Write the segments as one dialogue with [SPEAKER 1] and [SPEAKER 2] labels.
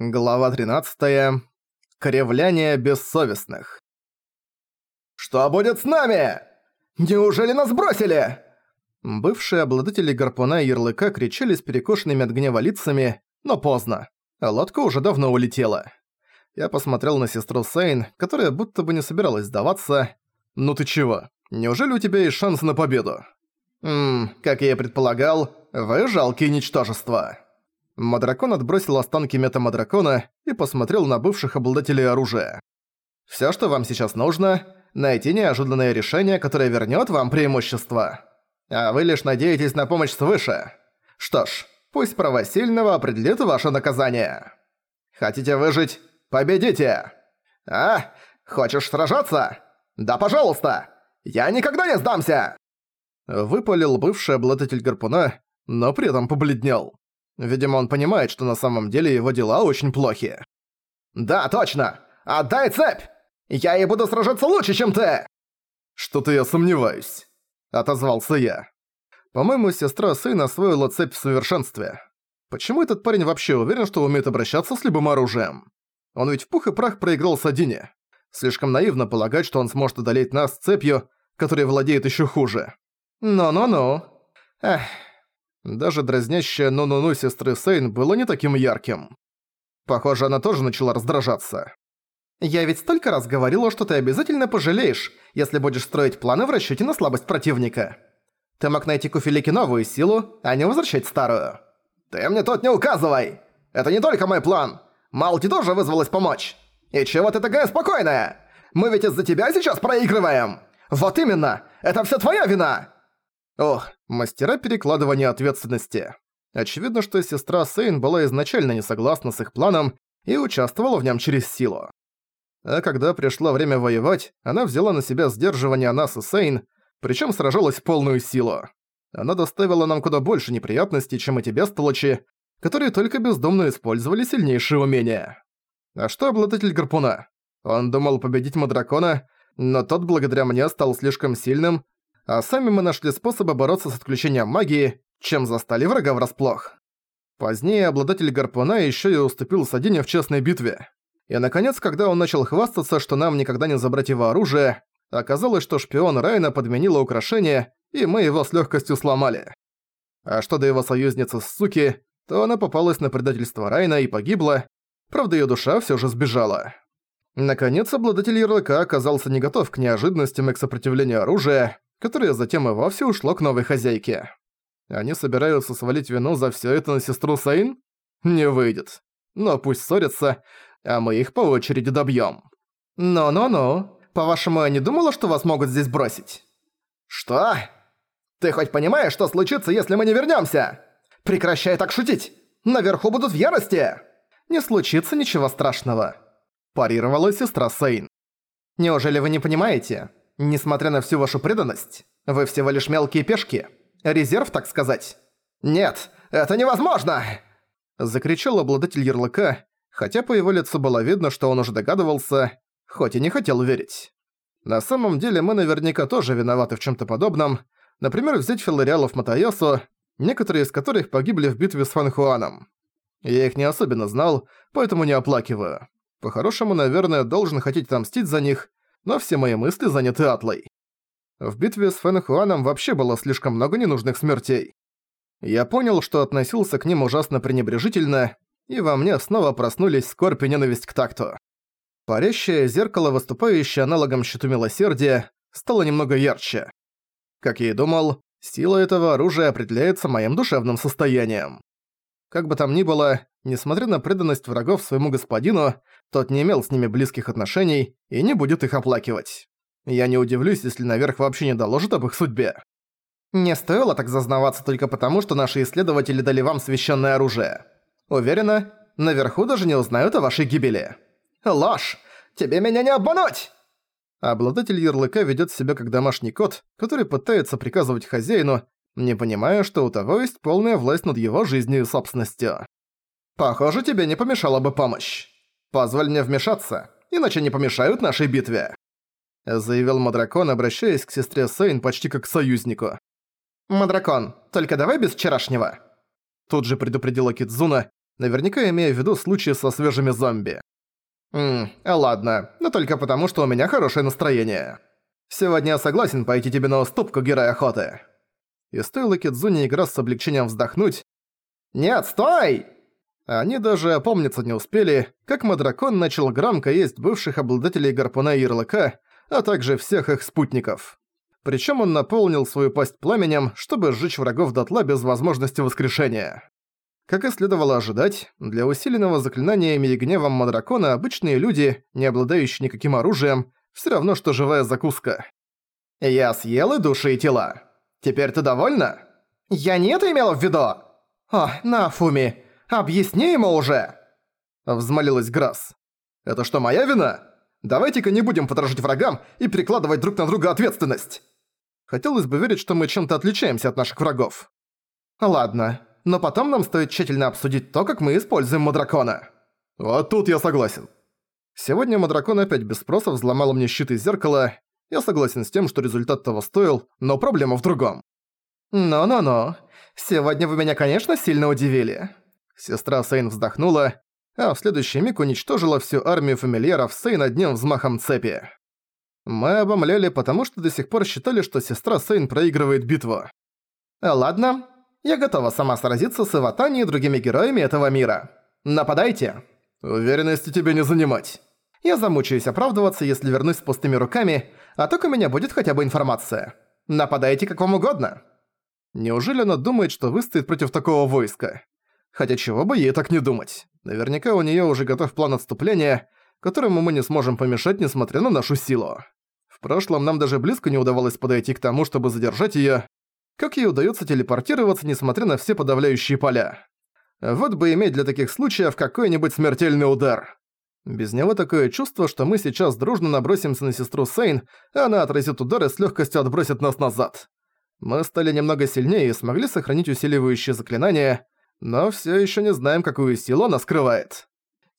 [SPEAKER 1] Глава 13. Кривляние бессовестных.
[SPEAKER 2] «Что будет с нами? Неужели нас бросили?»
[SPEAKER 1] Бывшие обладатели гарпуна и ярлыка кричали с перекошенными от гнева лицами, но поздно. Лодка уже давно улетела. Я посмотрел на сестру Сейн, которая будто бы не собиралась сдаваться. «Ну ты чего? Неужели у тебя есть шанс на победу?» «Ммм, как я и предполагал, вы жалкие ничтожества». Мадракон отбросил останки метамадракона и посмотрел на бывших обладателей оружия. «Всё, что вам сейчас нужно, найти неожиданное решение, которое вернёт вам преимущество. А вы лишь надеетесь на помощь свыше. Что ж, пусть право сильного определит ваше наказание. Хотите выжить? Победите! А? Хочешь сражаться? Да пожалуйста! Я никогда не сдамся!» Выпалил бывший обладатель гарпуна, но при этом побледнел. Видимо, он понимает, что на самом деле его дела очень плохи. «Да, точно! Отдай цепь! Я и буду сражаться лучше, чем ты!» «Что-то я сомневаюсь», — отозвался я. По-моему, сестра сына освоила цепь в совершенстве. Почему этот парень вообще уверен, что умеет обращаться с любым оружием? Он ведь в пух и прах проиграл Садине. Слишком наивно полагать, что он сможет одолеть нас цепью, которой владеет еще хуже. Ну-ну-ну. Эх, даже дразнящее «ну-ну-ну» сестры Сейн было не таким ярким. Похоже, она тоже начала раздражаться. «Я ведь столько раз говорила, что ты обязательно пожалеешь, если будешь строить планы в расчёте на слабость противника. Ты мог найти Куфелике новую силу, а не возвращать старую». «Ты мне тут не указывай! Это не только мой план! Малти тоже вызвалась помочь! И чего ты такая спокойная? Мы ведь из-за тебя сейчас проигрываем! Вот именно! Это всё твоя вина!» Ох, мастера перекладывания ответственности. Очевидно, что сестра Сейн была изначально не согласна с их планом и участвовала в нем через силу. А когда пришло время воевать, она взяла на себя сдерживание нас и Сейн, причем сражалась в полную силу. Она доставила нам куда больше неприятностей, чем эти бестолочи, которые только бездумно использовали сильнейшие умения. А что обладатель гарпуна? Он думал победить Мадракона, но тот благодаря мне стал слишком сильным а сами мы нашли способы бороться с отключением магии, чем застали врага врасплох. Позднее обладатель гарпуна еще и уступил Садине в честной битве. И наконец, когда он начал хвастаться, что нам никогда не забрать его оружие, оказалось, что шпион Райна подменила украшение, и мы его с легкостью сломали. А что до его союзницы Суки, то она попалась на предательство Райна и погибла, правда ее душа все же сбежала. Наконец, обладатель ярлыка оказался не готов к неожиданностям и к сопротивлению оружия, которое затем и вовсе ушло к новой хозяйке. Они собираются свалить вину за всё это на сестру Сейн? Не выйдет. Но пусть ссорятся, а мы их по очереди добьём. «Ну-ну-ну, по-вашему, я не думала, что вас могут здесь бросить?» «Что? Ты хоть понимаешь, что случится, если мы не вернёмся? Прекращай так шутить! Наверху будут в ярости!» «Не случится ничего страшного», – парировала сестра Сейн. «Неужели вы не понимаете? Несмотря на всю вашу преданность, вы всего лишь мелкие пешки. Резерв, так сказать. Нет, это невозможно!» Закричал обладатель ярлыка, хотя по его лицу было видно, что он уже догадывался, хоть и не хотел верить. На самом деле мы наверняка тоже виноваты в чем то подобном, например, взять филариалов Матаясу, некоторые из которых погибли в битве с Фанхуаном. Я их не особенно знал, поэтому не оплакиваю. По-хорошему, наверное, должен хотеть отомстить за них, но все мои мысли заняты Атлой. В битве с Фэнхуаном вообще было слишком много ненужных смертей. Я понял, что относился к ним ужасно пренебрежительно, и во мне снова проснулись скорбь и ненависть к такту. Парящее зеркало, выступающее аналогом щиту милосердия, стало немного ярче. Как я и думал, сила этого оружия определяется моим душевным состоянием. Как бы там ни было, несмотря на преданность врагов своему господину, тот не имел с ними близких отношений и не будет их оплакивать. Я не удивлюсь, если наверх вообще не доложит об их судьбе. Не стоило так зазнаваться только потому, что наши исследователи дали вам священное оружие. Уверена, наверху даже не узнают о вашей гибели. Ложь! Тебе меня не обмануть! Обладатель ярлыка ведет себя как домашний кот, который пытается приказывать хозяину, не понимая, что у того есть полная власть над его жизнью и собственностью. Похоже, тебе не помешала бы помощь. Позволь мне вмешаться, иначе не помешают нашей битве», — заявил Мадракон, обращаясь к сестре Сейн почти как к союзнику. «Мадракон, только давай без вчерашнего», — тут же предупредила Кидзуна, наверняка имея в виду случаи со свежими зомби. «Ммм, ладно, но только потому, что у меня хорошее настроение. Сегодня я согласен пойти тебе на уступку, герой охоты». И стоило Кидзуни игра с облегчением вздохнуть. «Нет, стой!» Они даже опомниться не успели, как Мадракон начал громко есть бывших обладателей гарпуна и ярлыка, а также всех их спутников. Причем он наполнил свою пасть пламенем, чтобы сжечь врагов дотла без возможности воскрешения. Как и следовало ожидать, для усиленного заклинаниями и гневом Мадракона обычные люди, не обладающие никаким оружием, все равно что живая закуска. «Я съел и души и тела. Теперь ты довольна?» «Я не это имела в виду!» «О, Нафуми, Объясни ему уже!» Взмолилась Грасс. «Это что, моя вина? Давайте-ка не будем подражать врагам и перекладывать друг на друга ответственность!» Хотелось бы верить, что мы чем-то отличаемся от наших врагов. Ладно, но потом нам стоит тщательно обсудить то, как мы используем Мадракона. Вот тут я согласен. Сегодня Мадракон опять без спроса взломал мне щит и зеркало. Я согласен с тем, что результат того стоил, но проблема в другом. «Но-но-но, сегодня вы меня, конечно, сильно удивили. Сестра Сейн вздохнула, а в следующий миг уничтожила всю армию фамильяров Сейн одним взмахом цепи. Мы обомлели, потому что до сих пор считали, что сестра Сейн проигрывает битву. «Ладно, я готова сама сразиться с Иватани и другими героями этого мира. Нападайте!» «Уверенности тебе не занимать». «Я замучаюсь оправдываться, если вернусь с пустыми руками, а так у меня будет хотя бы информация. Нападайте как вам угодно». Неужели она думает, что выстоит против такого войска? Хотя чего бы ей так не думать. Наверняка у неё уже готов план отступления, которому мы не сможем помешать, несмотря на нашу силу. В прошлом нам даже близко не удавалось подойти к тому, чтобы задержать её. Как ей удается телепортироваться, несмотря на все подавляющие поля? Вот бы иметь для таких случаев какой-нибудь смертельный удар. Без него такое чувство, что мы сейчас дружно набросимся на сестру Сейн, а она отразит удар и с легкостью отбросит нас назад. Мы стали немного сильнее и смогли сохранить усиливающие заклинания, но все еще не знаем, какую силу она скрывает.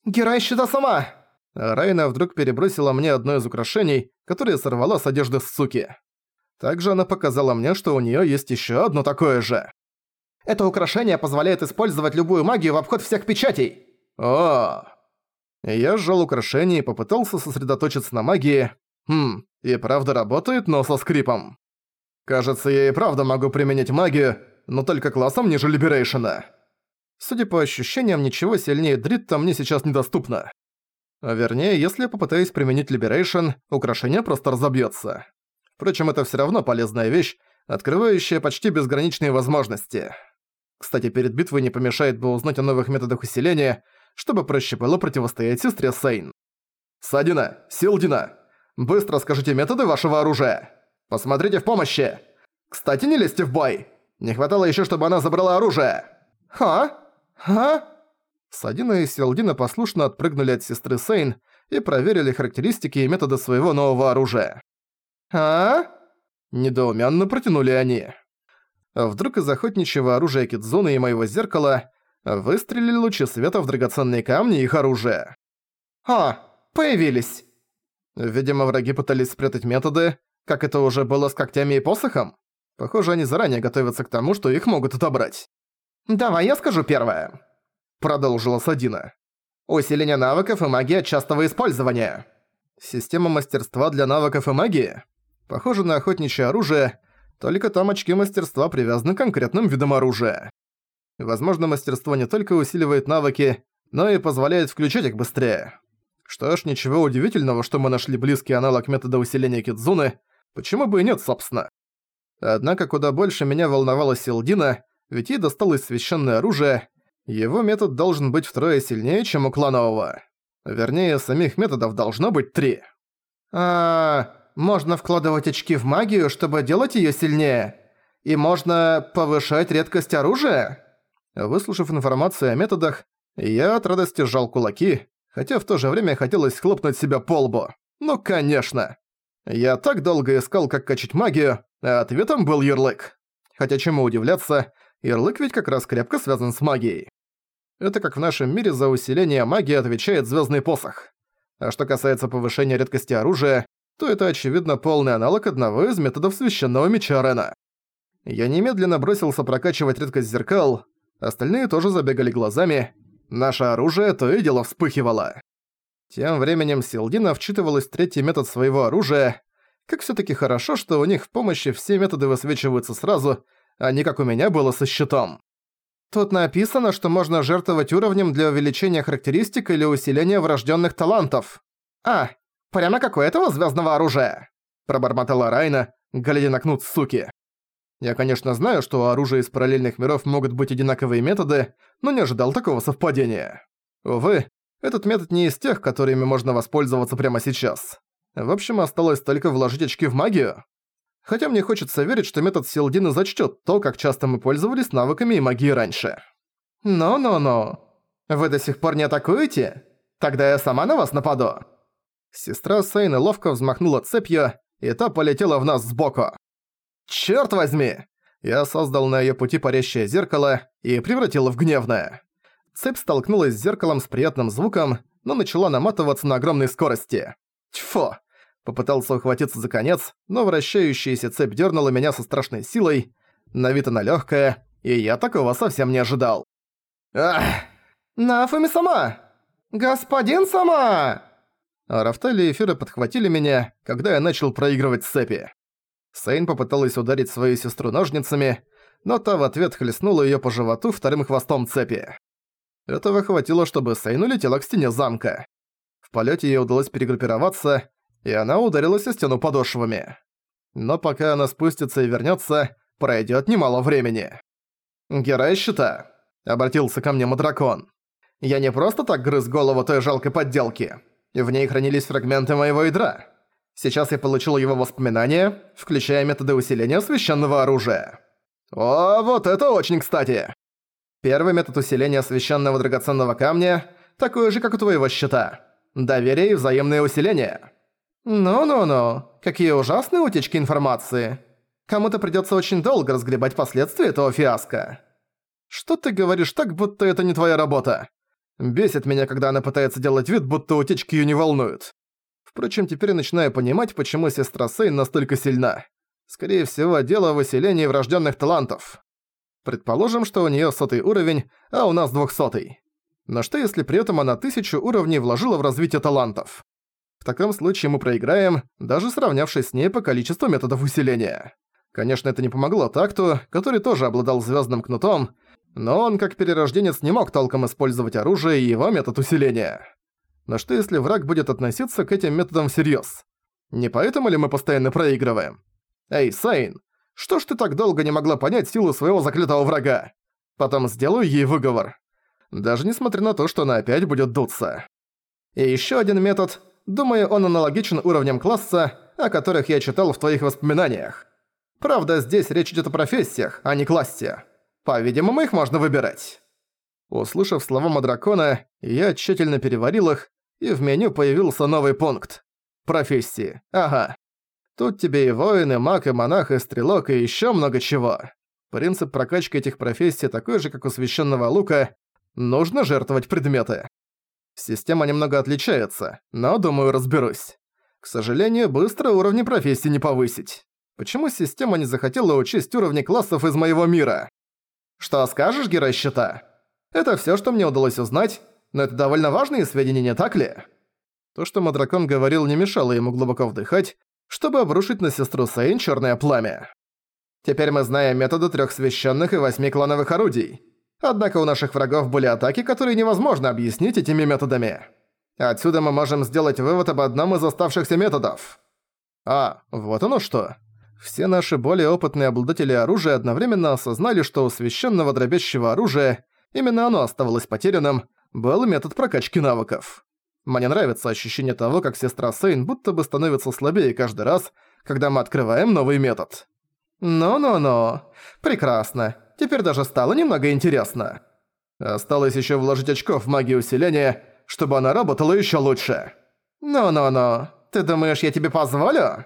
[SPEAKER 1] «Герой щита сама!» Райна вдруг перебросила мне одно из украшений, которое сорвала с одежды суки. Также она показала мне, что у нее есть еще одно такое же. Это украшение позволяет использовать любую магию в обход всех печатей. О! Я сжал украшение и попытался сосредоточиться на магии. Хм, и правда работает, но со скрипом. Кажется, я и правда могу применить магию, но только классом ниже Либерейшена. Судя по ощущениям, ничего сильнее Дритта мне сейчас недоступно. А вернее, если я попытаюсь применить Liberation, украшение просто разобьётся. Впрочем, это всё равно полезная вещь, открывающая почти безграничные возможности. Кстати, перед битвой не помешает бы узнать о новых методах усиления, чтобы проще было противостоять сестре Сейн. «Садина! Силдина! Быстро скажите методы вашего оружия! Посмотрите в помощи! Кстати, не лезьте в бой! Не хватало ещё, чтобы она забрала оружие!» «Ха?» «А?» Садина и Селдина послушно отпрыгнули от сестры Сейн и проверили характеристики и методы своего нового оружия. «А?» Недоуменно протянули они. Вдруг из охотничьего оружия Кидзуны и моего зеркала выстрелили лучи света в драгоценные камни их оружия. «А, появились!» Видимо, враги пытались спрятать методы, как это уже было с когтями и посохом. Похоже, они заранее готовятся к тому, что их могут отобрать. «Давай я скажу первое», — продолжила Садина. «Усиление навыков и магия частого использования». Система мастерства для навыков и магии? Похоже на охотничье оружие, только там очки мастерства привязаны к конкретным видам оружия. Возможно, мастерство не только усиливает навыки, но и позволяет включать их быстрее. Что ж, ничего удивительного, что мы нашли близкий аналог метода усиления Кидзуны, почему бы и нет, собственно. Однако куда больше меня волновала Силдина, ведь ей досталось священное оружие, его метод должен быть втрое сильнее, чем у кланового. Вернее, самих методов должно быть три. А, можно вкладывать очки в магию, чтобы делать её сильнее. И можно повышать редкость оружия? Выслушав информацию о методах, я от радости сжал кулаки, хотя в то же время хотелось хлопнуть себя по лбу. Ну, конечно. Я так долго искал, как качать магию, а ответом был ярлык. Хотя чему удивляться, Ярлык ведь как раз крепко связан с магией. Это как в нашем мире за усиление магии отвечает звездный посох. А что касается повышения редкости оружия, то это очевидно полный аналог одного из методов священного меча Рена. Я немедленно бросился прокачивать редкость зеркал, остальные тоже забегали глазами. Наше оружие то и дело вспыхивало. Тем временем Силдина вчитывалась в третий метод своего оружия. Как всё-таки хорошо, что у них в помощи все методы высвечиваются сразу, а не как у меня было со щитом. Тут написано, что можно жертвовать уровнем для увеличения характеристик или усиления врожденных талантов. А, прямо как у этого звездного оружия, пробормотала Райна, глядя на кнут суки. Я, конечно, знаю, что у оружия из параллельных миров могут быть одинаковые методы, но не ожидал такого совпадения. Увы, этот метод не из тех, которыми можно воспользоваться прямо сейчас. В общем, осталось только вложить очки в магию. Хотя мне хочется верить, что метод Силдины зачтёт то, как часто мы пользовались навыками и магией раньше. «Ну-ну-ну. Вы до сих пор не атакуете? Тогда я сама на вас нападу». Сестра Сейна ловко взмахнула цепью, и та полетела в нас сбоку. «Чёрт возьми!» Я создал на её пути парящее зеркало и превратил в гневное. Цепь столкнулась с зеркалом с приятным звуком, но начала наматываться на огромной скорости. Тьфу! Попытался ухватиться за конец, но вращающаяся цепь дернула меня со страшной силой. На вид она легкая, и я такого совсем не ожидал. «Ах! Нафуми сама! Господин сама!» Рафтали и Эфира подхватили меня, когда я начал проигрывать цепи. Сейн попыталась ударить свою сестру ножницами, но та в ответ хлестнула её по животу вторым хвостом цепи. Этого хватило, чтобы Сейн улетела к стене замка. В полете ей удалось перегруппироваться, и она ударилась о стену подошвами. Но пока она спустится и вернется, пройдет немало времени. «Герой щита», — обратился ко мне Мадракон. «Я не просто так грыз голову той жалкой подделки. В ней хранились фрагменты моего ядра. Сейчас я получил его воспоминания, включая методы усиления священного оружия. О, вот это очень кстати! Первый метод усиления священного драгоценного камня такой же, как у твоего щита. Доверие и взаимное усиление. Ну-ну-ну, какие ужасные утечки информации. Кому-то придётся очень долго разгребать последствия этого фиаско. Что ты говоришь так, будто это не твоя работа? Бесит меня, когда она пытается делать вид, будто утечки её не волнуют. Впрочем, теперь начинаю понимать, почему сестра Сейн настолько сильна. Скорее всего, дело в выселении врожденных талантов. Предположим, что у нее сотый уровень, а у нас двухсотый. Но что если при этом она тысячу уровней вложила в развитие талантов? В таком случае мы проиграем, даже сравнявшись с ней по количеству методов усиления. Конечно, это не помогло такту, который тоже обладал звездным кнутом, но он как перерожденец не мог толком использовать оружие и его метод усиления. Но что если враг будет относиться к этим методам всерьёз? Не поэтому ли мы постоянно проигрываем? Эй, Сейн, что ж ты так долго не могла понять силу своего заклятого врага? Потом сделаю ей выговор. Даже несмотря на то, что она опять будет дуться. И ещё один метод. Думаю, он аналогичен уровням класса, о которых я читал в твоих воспоминаниях. Правда, здесь речь идёт о профессиях, а не классе. По-видимому, их можно выбирать. Услышав слова Мадракона, я тщательно переварил их и в меню появился новый пункт. Профессии. Ага. Тут тебе и воин, и маг, и монах, и стрелок, и ещё много чего. Принцип прокачки этих профессий такой же, как у священного лука. Нужно жертвовать предметы. Система немного отличается, но, думаю, разберусь. К сожалению, быстро уровни профессий не повысить. Почему система не захотела учесть уровни классов из моего мира? Что скажешь, герой щита? Это всё, что мне удалось узнать, но это довольно важные сведения, не так ли? То, что Мадракон говорил, не мешало ему глубоко вдыхать, чтобы обрушить на сестру Сейн чёрное пламя. Теперь мы знаем методы трёх священных и восьми клановых орудий. Однако у наших врагов были атаки, которые невозможно объяснить этими методами. Отсюда мы можем сделать вывод об одном из оставшихся методов. А, вот оно что. Все наши более опытные обладатели оружия одновременно осознали, что у священного дробящего оружия, именно оно оставалось потерянным, был метод прокачки навыков. Мне нравится ощущение того, как сестра Сейн будто бы становится слабее каждый раз, когда мы открываем новый метод. Ну-ну-ну. Прекрасно. Теперь даже стало немного интересно. Осталось еще вложить очков в магию усиления, чтобы она работала еще лучше. Ну-ну-ну. Ты думаешь, я тебе позволю?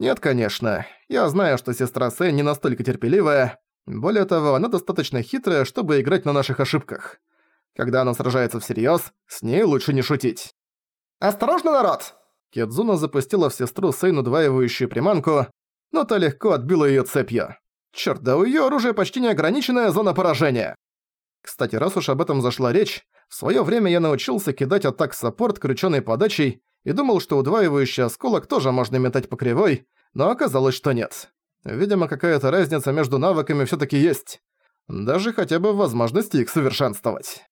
[SPEAKER 1] Нет, конечно. Я знаю, что сестра Сейн не настолько терпеливая. Более того, она достаточно хитрая, чтобы играть на наших ошибках. Когда она сражается всерьёз, с ней лучше не шутить. «Осторожно, народ!» Кедзуна запустила в сестру Сейн удваивающую приманку, но та легко отбила её цепью. Чёрт, да у её оружия почти неограниченная зона поражения. Кстати, раз уж об этом зашла речь, В своё время я научился кидать атак саппорт кручёной подачей и думал, что удваивающий осколок тоже можно метать по кривой, но оказалось, что нет. Видимо, какая-то разница между навыками всё-таки есть. Даже хотя бы возможности их совершенствовать.